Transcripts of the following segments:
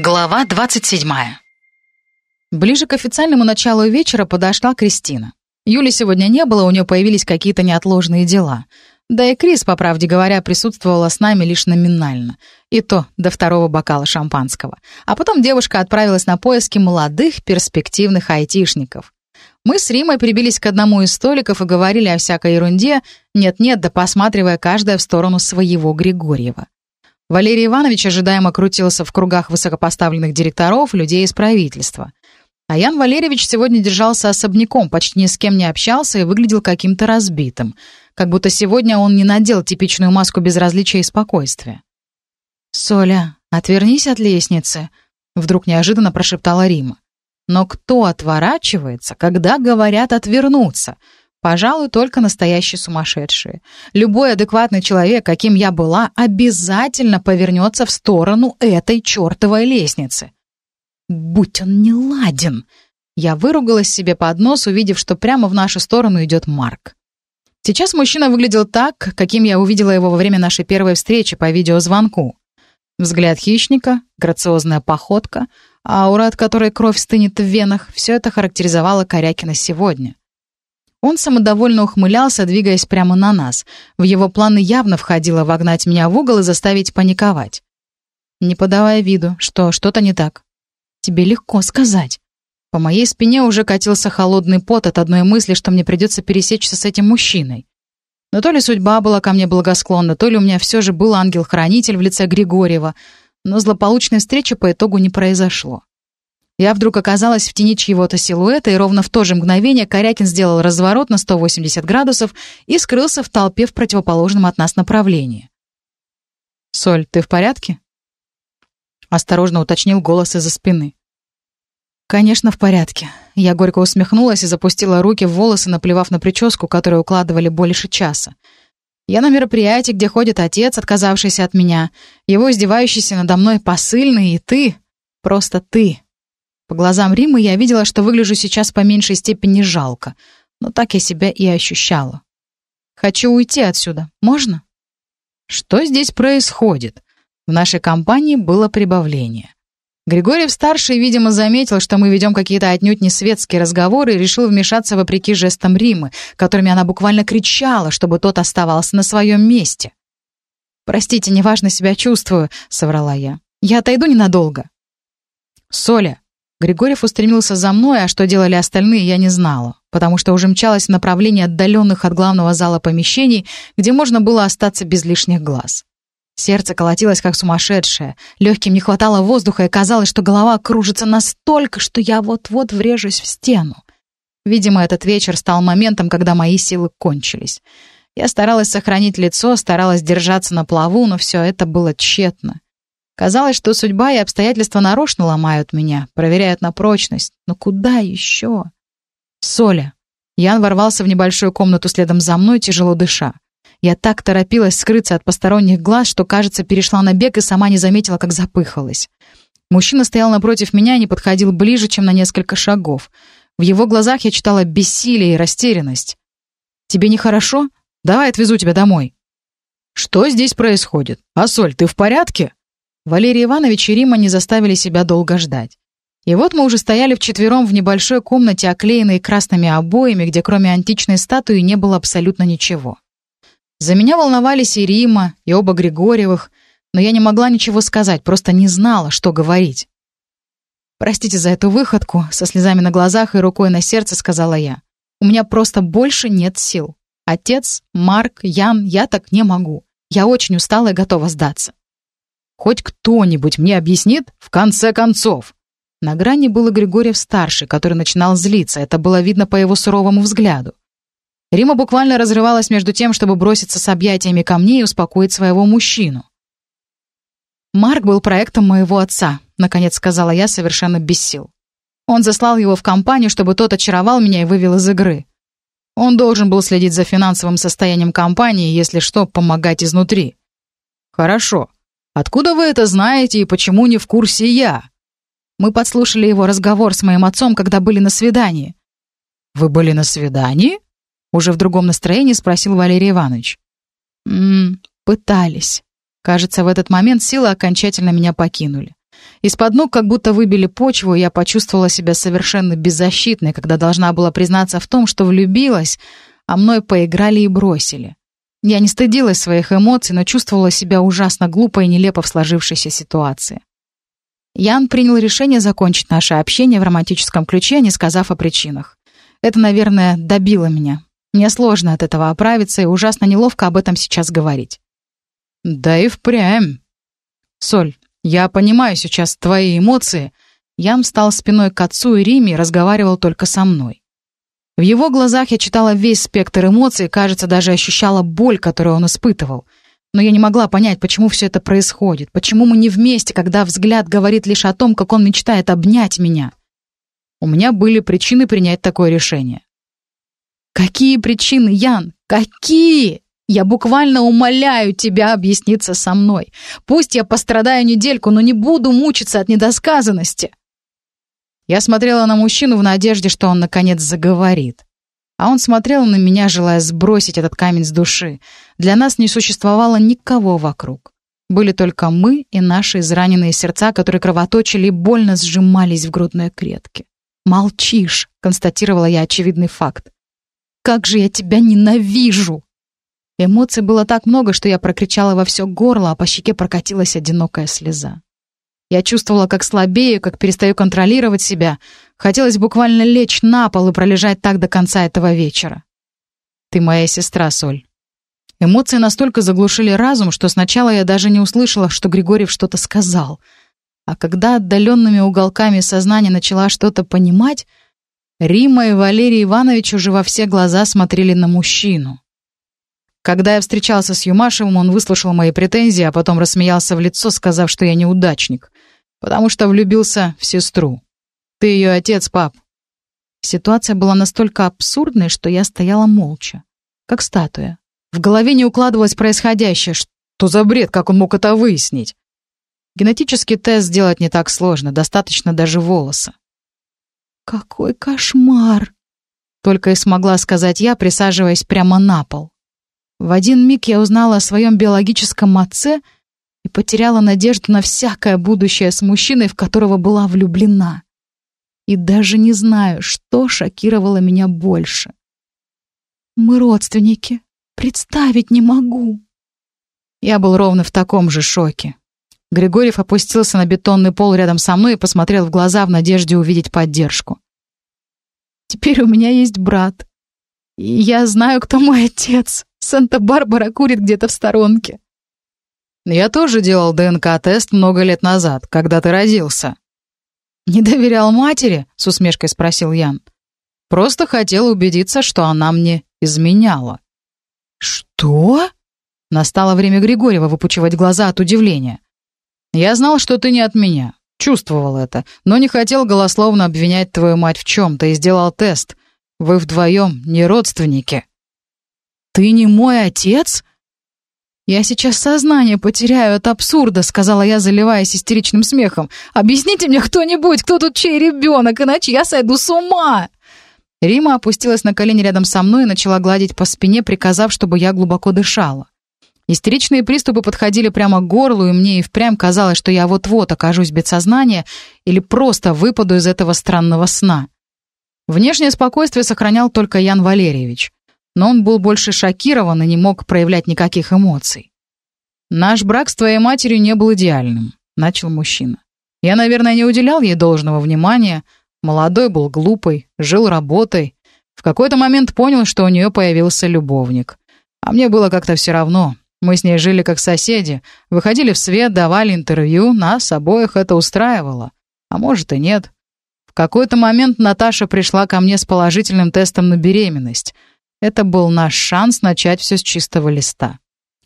Глава 27. Ближе к официальному началу вечера подошла Кристина. Юли сегодня не было, у нее появились какие-то неотложные дела. Да и Крис, по правде говоря, присутствовала с нами лишь номинально. И то до второго бокала шампанского. А потом девушка отправилась на поиски молодых, перспективных айтишников. Мы с Римой прибились к одному из столиков и говорили о всякой ерунде, нет-нет, да посматривая каждая в сторону своего Григорьева. Валерий Иванович ожидаемо крутился в кругах высокопоставленных директоров, людей из правительства. А Ян Валерьевич сегодня держался особняком, почти ни с кем не общался и выглядел каким-то разбитым. Как будто сегодня он не надел типичную маску безразличия и спокойствия. «Соля, отвернись от лестницы», — вдруг неожиданно прошептала Рима. «Но кто отворачивается, когда говорят отвернуться?» Пожалуй, только настоящие сумасшедшие. Любой адекватный человек, каким я была, обязательно повернется в сторону этой чертовой лестницы. Будь он не ладен! Я выругалась себе под нос, увидев, что прямо в нашу сторону идет Марк. Сейчас мужчина выглядел так, каким я увидела его во время нашей первой встречи по видеозвонку. Взгляд хищника, грациозная походка, аура, от которой кровь стынет в венах — все это характеризовало Корякина сегодня. Он самодовольно ухмылялся, двигаясь прямо на нас. В его планы явно входило вогнать меня в угол и заставить паниковать. Не подавая виду, что что-то не так. Тебе легко сказать. По моей спине уже катился холодный пот от одной мысли, что мне придется пересечься с этим мужчиной. Но то ли судьба была ко мне благосклонна, то ли у меня все же был ангел-хранитель в лице Григорьева, но злополучной встречи по итогу не произошло. Я вдруг оказалась в тени чьего-то силуэта, и ровно в то же мгновение Корякин сделал разворот на 180 градусов и скрылся в толпе в противоположном от нас направлении. «Соль, ты в порядке?» Осторожно уточнил голос из-за спины. «Конечно, в порядке». Я горько усмехнулась и запустила руки в волосы, наплевав на прическу, которую укладывали больше часа. Я на мероприятии, где ходит отец, отказавшийся от меня, его издевающийся надо мной посыльный, и ты, просто ты. По глазам Римы я видела, что выгляжу сейчас по меньшей степени жалко, но так я себя и ощущала. «Хочу уйти отсюда. Можно?» «Что здесь происходит?» В нашей компании было прибавление. Григорьев-старший, видимо, заметил, что мы ведем какие-то отнюдь не светские разговоры и решил вмешаться вопреки жестам Римы, которыми она буквально кричала, чтобы тот оставался на своем месте. «Простите, неважно себя чувствую», — соврала я. «Я отойду ненадолго». «Соля, Григорьев устремился за мной, а что делали остальные, я не знала, потому что уже мчалась в направлении отдаленных от главного зала помещений, где можно было остаться без лишних глаз. Сердце колотилось как сумасшедшее, легким не хватало воздуха, и казалось, что голова кружится настолько, что я вот-вот врежусь в стену. Видимо, этот вечер стал моментом, когда мои силы кончились. Я старалась сохранить лицо, старалась держаться на плаву, но все это было тщетно. Казалось, что судьба и обстоятельства нарочно ломают меня, проверяют на прочность. Но куда еще? Соля. Ян ворвался в небольшую комнату следом за мной, тяжело дыша. Я так торопилась скрыться от посторонних глаз, что, кажется, перешла на бег и сама не заметила, как запыхалась. Мужчина стоял напротив меня и не подходил ближе, чем на несколько шагов. В его глазах я читала бессилие и растерянность. «Тебе нехорошо? Давай отвезу тебя домой». «Что здесь происходит? А, Соль, ты в порядке?» Валерий Иванович и Рима не заставили себя долго ждать. И вот мы уже стояли вчетвером в небольшой комнате, оклеенной красными обоями, где кроме античной статуи не было абсолютно ничего. За меня волновались и Рима, и оба Григорьевых, но я не могла ничего сказать, просто не знала, что говорить. «Простите за эту выходку», — со слезами на глазах и рукой на сердце сказала я. «У меня просто больше нет сил. Отец, Марк, Ян, я так не могу. Я очень устала и готова сдаться». Хоть кто-нибудь мне объяснит, в конце концов. На грани был и Григорьев-старший, который начинал злиться, это было видно по его суровому взгляду. Рима буквально разрывалась между тем, чтобы броситься с объятиями ко мне и успокоить своего мужчину. «Марк был проектом моего отца», — наконец сказала я совершенно без сил. Он заслал его в компанию, чтобы тот очаровал меня и вывел из игры. Он должен был следить за финансовым состоянием компании, если что, помогать изнутри. «Хорошо. Откуда вы это знаете и почему не в курсе я?» Мы подслушали его разговор с моим отцом, когда были на свидании. «Вы были на свидании?» Уже в другом настроении спросил Валерий Иванович. «Ммм, пытались. Кажется, в этот момент силы окончательно меня покинули. Из-под ног как будто выбили почву, и я почувствовала себя совершенно беззащитной, когда должна была признаться в том, что влюбилась, а мной поиграли и бросили. Я не стыдилась своих эмоций, но чувствовала себя ужасно глупо и нелепо в сложившейся ситуации. Ян принял решение закончить наше общение в романтическом ключе, не сказав о причинах. Это, наверное, добило меня. Мне сложно от этого оправиться и ужасно неловко об этом сейчас говорить. Да и впрямь. Соль, я понимаю сейчас твои эмоции. Ян встал спиной к отцу и Риме и разговаривал только со мной. В его глазах я читала весь спектр эмоций кажется, даже ощущала боль, которую он испытывал — но я не могла понять, почему все это происходит, почему мы не вместе, когда взгляд говорит лишь о том, как он мечтает обнять меня. У меня были причины принять такое решение. Какие причины, Ян? Какие? Я буквально умоляю тебя объясниться со мной. Пусть я пострадаю недельку, но не буду мучиться от недосказанности. Я смотрела на мужчину в надежде, что он наконец заговорит. А он смотрел на меня, желая сбросить этот камень с души. Для нас не существовало никого вокруг. Были только мы и наши израненные сердца, которые кровоточили и больно сжимались в грудной клетке. «Молчишь», — констатировала я очевидный факт. «Как же я тебя ненавижу!» Эмоций было так много, что я прокричала во все горло, а по щеке прокатилась одинокая слеза. Я чувствовала, как слабею, как перестаю контролировать себя. Хотелось буквально лечь на пол и пролежать так до конца этого вечера. Ты моя сестра, Соль. Эмоции настолько заглушили разум, что сначала я даже не услышала, что Григорьев что-то сказал. А когда отдаленными уголками сознания начала что-то понимать, Рима и Валерий Иванович уже во все глаза смотрели на мужчину. Когда я встречался с Юмашевым, он выслушал мои претензии, а потом рассмеялся в лицо, сказав, что я неудачник потому что влюбился в сестру. Ты ее отец, пап». Ситуация была настолько абсурдной, что я стояла молча, как статуя. В голове не укладывалось происходящее. Что за бред, как он мог это выяснить? Генетический тест сделать не так сложно, достаточно даже волоса. «Какой кошмар!» Только и смогла сказать я, присаживаясь прямо на пол. В один миг я узнала о своем биологическом отце — и потеряла надежду на всякое будущее с мужчиной, в которого была влюблена. И даже не знаю, что шокировало меня больше. Мы родственники. Представить не могу. Я был ровно в таком же шоке. Григорьев опустился на бетонный пол рядом со мной и посмотрел в глаза в надежде увидеть поддержку. «Теперь у меня есть брат. И я знаю, кто мой отец. Санта-Барбара курит где-то в сторонке. Я тоже делал ДНК-тест много лет назад, когда ты родился». «Не доверял матери?» — с усмешкой спросил Ян. «Просто хотел убедиться, что она мне изменяла». «Что?» Настало время Григорьева выпучивать глаза от удивления. «Я знал, что ты не от меня. Чувствовал это, но не хотел голословно обвинять твою мать в чем-то и сделал тест. Вы вдвоем не родственники». «Ты не мой отец?» «Я сейчас сознание потеряю от абсурда», — сказала я, заливаясь истеричным смехом. «Объясните мне кто-нибудь, кто тут чей ребенок, иначе я сойду с ума!» Рима опустилась на колени рядом со мной и начала гладить по спине, приказав, чтобы я глубоко дышала. Истеричные приступы подходили прямо к горлу, и мне и впрямь казалось, что я вот-вот окажусь без сознания или просто выпаду из этого странного сна. Внешнее спокойствие сохранял только Ян Валерьевич но он был больше шокирован и не мог проявлять никаких эмоций. «Наш брак с твоей матерью не был идеальным», — начал мужчина. «Я, наверное, не уделял ей должного внимания. Молодой был глупый, жил работой. В какой-то момент понял, что у нее появился любовник. А мне было как-то все равно. Мы с ней жили как соседи, выходили в свет, давали интервью, нас обоих это устраивало. А может и нет. В какой-то момент Наташа пришла ко мне с положительным тестом на беременность — это был наш шанс начать все с чистого листа.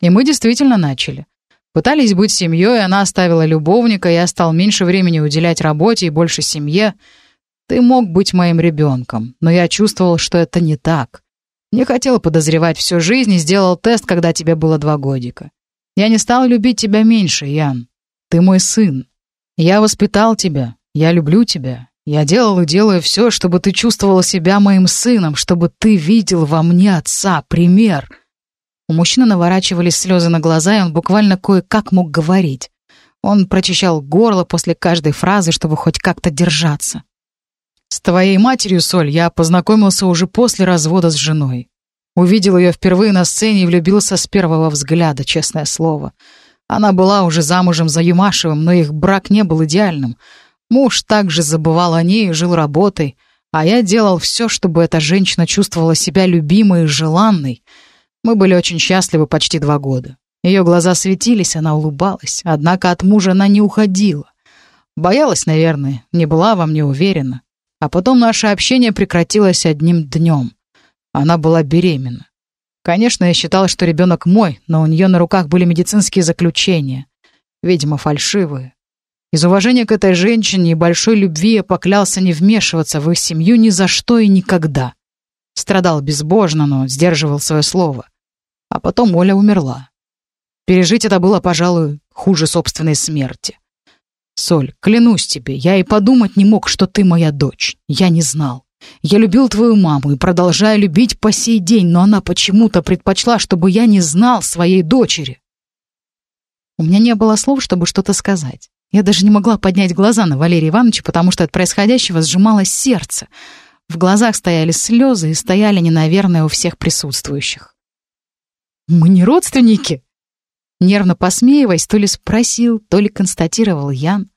И мы действительно начали. Пытались быть семьей, она оставила любовника, я стал меньше времени уделять работе и больше семье. Ты мог быть моим ребенком, но я чувствовал, что это не так. Не хотел подозревать всю жизнь и сделал тест, когда тебе было два годика. Я не стал любить тебя меньше, Ян. Ты мой сын. Я воспитал тебя. Я люблю тебя. Я делал и делаю все, чтобы ты чувствовала себя моим сыном, чтобы ты видел во мне отца, пример». У мужчины наворачивались слезы на глаза, и он буквально кое-как мог говорить. Он прочищал горло после каждой фразы, чтобы хоть как-то держаться. «С твоей матерью, Соль, я познакомился уже после развода с женой. Увидел ее впервые на сцене и влюбился с первого взгляда, честное слово. Она была уже замужем за Юмашевым, но их брак не был идеальным. Муж также забывал о ней и жил работой, а я делал все, чтобы эта женщина чувствовала себя любимой и желанной. Мы были очень счастливы почти два года. Ее глаза светились, она улыбалась, однако от мужа она не уходила. Боялась, наверное, не была во мне уверена. А потом наше общение прекратилось одним днем. Она была беременна. Конечно, я считал, что ребенок мой, но у нее на руках были медицинские заключения. Видимо, фальшивые. Из уважения к этой женщине и большой любви я поклялся не вмешиваться в их семью ни за что и никогда. Страдал безбожно, но сдерживал свое слово. А потом Оля умерла. Пережить это было, пожалуй, хуже собственной смерти. Соль, клянусь тебе, я и подумать не мог, что ты моя дочь. Я не знал. Я любил твою маму и продолжаю любить по сей день, но она почему-то предпочла, чтобы я не знал своей дочери. У меня не было слов, чтобы что-то сказать. Я даже не могла поднять глаза на Валерия Ивановича, потому что от происходящего сжималось сердце. В глазах стояли слезы и стояли они, наверное, у всех присутствующих. «Мы не родственники?» Нервно посмеиваясь, то ли спросил, то ли констатировал Ян.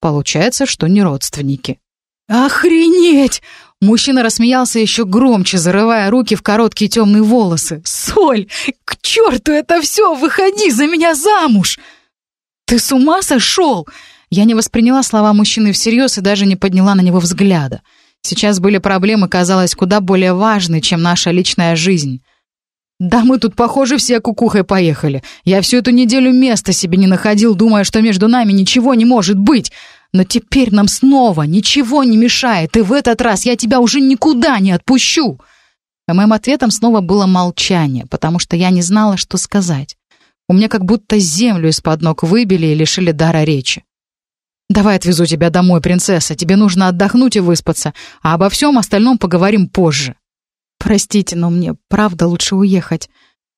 «Получается, что не родственники». «Охренеть!» Мужчина рассмеялся еще громче, зарывая руки в короткие темные волосы. «Соль! К черту это все! Выходи за меня замуж!» «Ты с ума сошел?» Я не восприняла слова мужчины всерьез и даже не подняла на него взгляда. Сейчас были проблемы, казалось, куда более важные, чем наша личная жизнь. «Да мы тут, похоже, все кукухой поехали. Я всю эту неделю места себе не находил, думая, что между нами ничего не может быть. Но теперь нам снова ничего не мешает, и в этот раз я тебя уже никуда не отпущу!» А моим ответом снова было молчание, потому что я не знала, что сказать. У меня как будто землю из-под ног выбили и лишили дара речи. «Давай отвезу тебя домой, принцесса. Тебе нужно отдохнуть и выспаться, а обо всем остальном поговорим позже». «Простите, но мне правда лучше уехать».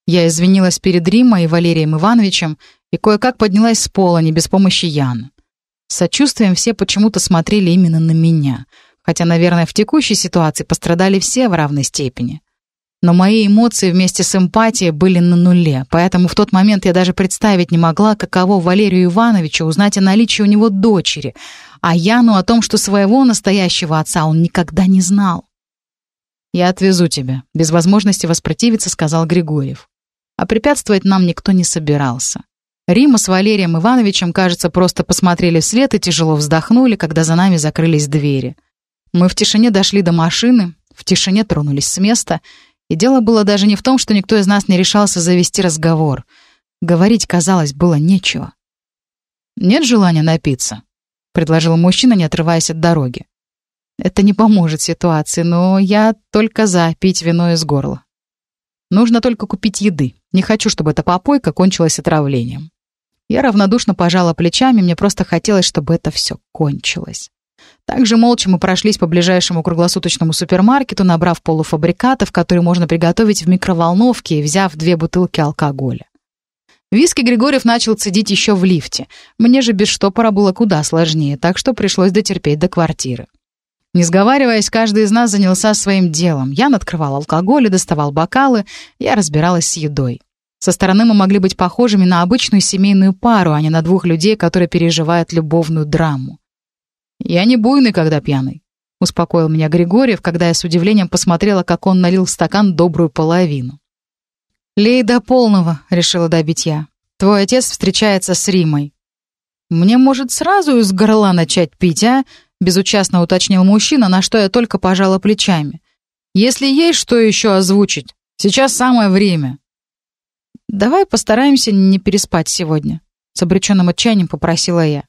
Я извинилась перед Римой и Валерием Ивановичем и кое-как поднялась с пола, не без помощи Яна. С сочувствием все почему-то смотрели именно на меня, хотя, наверное, в текущей ситуации пострадали все в равной степени. Но мои эмоции вместе с эмпатией были на нуле, поэтому в тот момент я даже представить не могла, каково Валерию Ивановичу узнать о наличии у него дочери, а Яну о том, что своего настоящего отца он никогда не знал. «Я отвезу тебя», — без возможности воспротивиться, сказал Григорьев. А препятствовать нам никто не собирался. Рима с Валерием Ивановичем, кажется, просто посмотрели вслед и тяжело вздохнули, когда за нами закрылись двери. Мы в тишине дошли до машины, в тишине тронулись с места, и дело было даже не в том, что никто из нас не решался завести разговор. Говорить, казалось, было нечего. «Нет желания напиться?» — предложил мужчина, не отрываясь от дороги. «Это не поможет ситуации, но я только за пить вино из горла. Нужно только купить еды. Не хочу, чтобы эта попойка кончилась отравлением». Я равнодушно пожала плечами, мне просто хотелось, чтобы это все кончилось. Также молча мы прошлись по ближайшему круглосуточному супермаркету, набрав полуфабрикатов, которые можно приготовить в микроволновке взяв две бутылки алкоголя. Виски Григорьев начал цедить еще в лифте. Мне же без штопора было куда сложнее, так что пришлось дотерпеть до квартиры. Не сговариваясь, каждый из нас занялся своим делом. Я открывал алкоголь и доставал бокалы, я разбиралась с едой. Со стороны мы могли быть похожими на обычную семейную пару, а не на двух людей, которые переживают любовную драму. «Я не буйный, когда пьяный», — успокоил меня Григорьев, когда я с удивлением посмотрела, как он налил в стакан добрую половину. «Лей до полного», — решила добить я. «Твой отец встречается с Римой». «Мне, может, сразу из горла начать пить, а?» — безучастно уточнил мужчина, на что я только пожала плечами. «Если есть что еще озвучить, сейчас самое время». «Давай постараемся не переспать сегодня», — с обреченным отчаянием попросила я.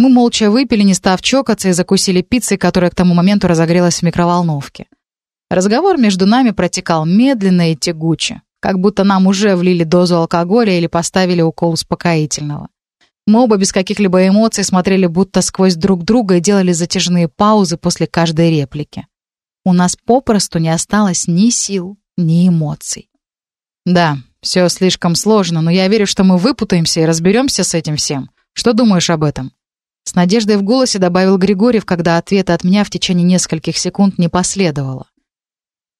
Мы молча выпили, не став чокаться, и закусили пиццей, которая к тому моменту разогрелась в микроволновке. Разговор между нами протекал медленно и тягуче, как будто нам уже влили дозу алкоголя или поставили укол успокоительного. Мы оба без каких-либо эмоций смотрели будто сквозь друг друга и делали затяжные паузы после каждой реплики. У нас попросту не осталось ни сил, ни эмоций. Да, все слишком сложно, но я верю, что мы выпутаемся и разберемся с этим всем. Что думаешь об этом?» С надеждой в голосе добавил Григорьев, когда ответа от меня в течение нескольких секунд не последовало.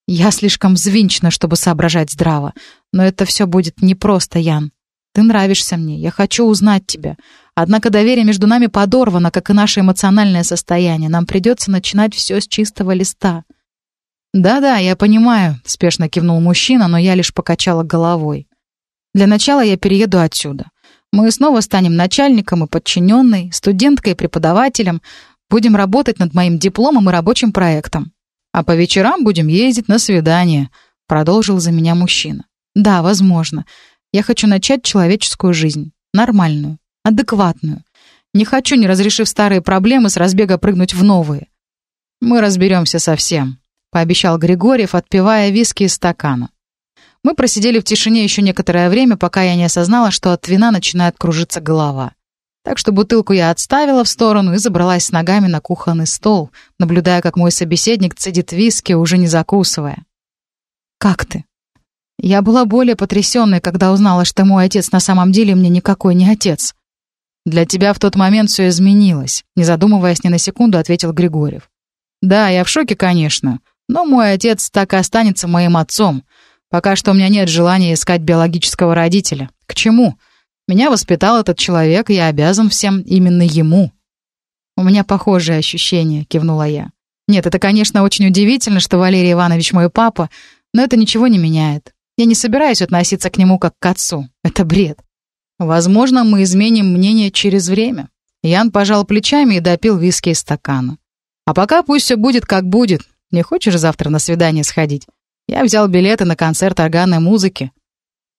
«Я слишком взвинчена, чтобы соображать здраво, но это все будет непросто, Ян. Ты нравишься мне, я хочу узнать тебя. Однако доверие между нами подорвано, как и наше эмоциональное состояние. Нам придется начинать все с чистого листа». «Да-да, я понимаю», — спешно кивнул мужчина, но я лишь покачала головой. «Для начала я перееду отсюда. Мы снова станем начальником и подчиненной, студенткой и преподавателем, будем работать над моим дипломом и рабочим проектом. А по вечерам будем ездить на свидания», — продолжил за меня мужчина. «Да, возможно. Я хочу начать человеческую жизнь. Нормальную, адекватную. Не хочу, не разрешив старые проблемы, с разбега прыгнуть в новые. Мы разберемся со всем. — пообещал Григорьев, отпивая виски из стакана. Мы просидели в тишине еще некоторое время, пока я не осознала, что от вина начинает кружиться голова. Так что бутылку я отставила в сторону и забралась с ногами на кухонный стол, наблюдая, как мой собеседник цедит виски, уже не закусывая. «Как ты?» Я была более потрясенной, когда узнала, что мой отец на самом деле мне никакой не отец. «Для тебя в тот момент все изменилось», — не задумываясь ни на секунду, ответил Григорьев. «Да, я в шоке, конечно. Но мой отец так и останется моим отцом. Пока что у меня нет желания искать биологического родителя. К чему? Меня воспитал этот человек, и я обязан всем именно ему. У меня похожее ощущение, кивнула я. Нет, это, конечно, очень удивительно, что Валерий Иванович мой папа, но это ничего не меняет. Я не собираюсь относиться к нему как к отцу. Это бред. Возможно, мы изменим мнение через время. Ян пожал плечами и допил виски из стакана. А пока пусть все будет как будет. Не хочешь завтра на свидание сходить? Я взял билеты на концерт органной музыки.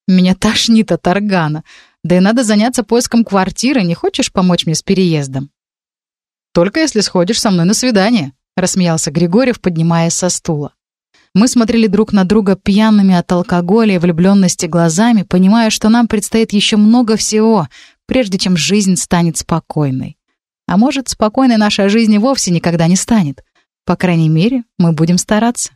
Меня тошнит от органа. Да и надо заняться поиском квартиры. Не хочешь помочь мне с переездом? Только если сходишь со мной на свидание, рассмеялся Григорьев, поднимаясь со стула. Мы смотрели друг на друга пьяными от алкоголя и влюбленности глазами, понимая, что нам предстоит еще много всего, прежде чем жизнь станет спокойной. А может, спокойной наша жизнь и вовсе никогда не станет. По крайней мере, мы будем стараться.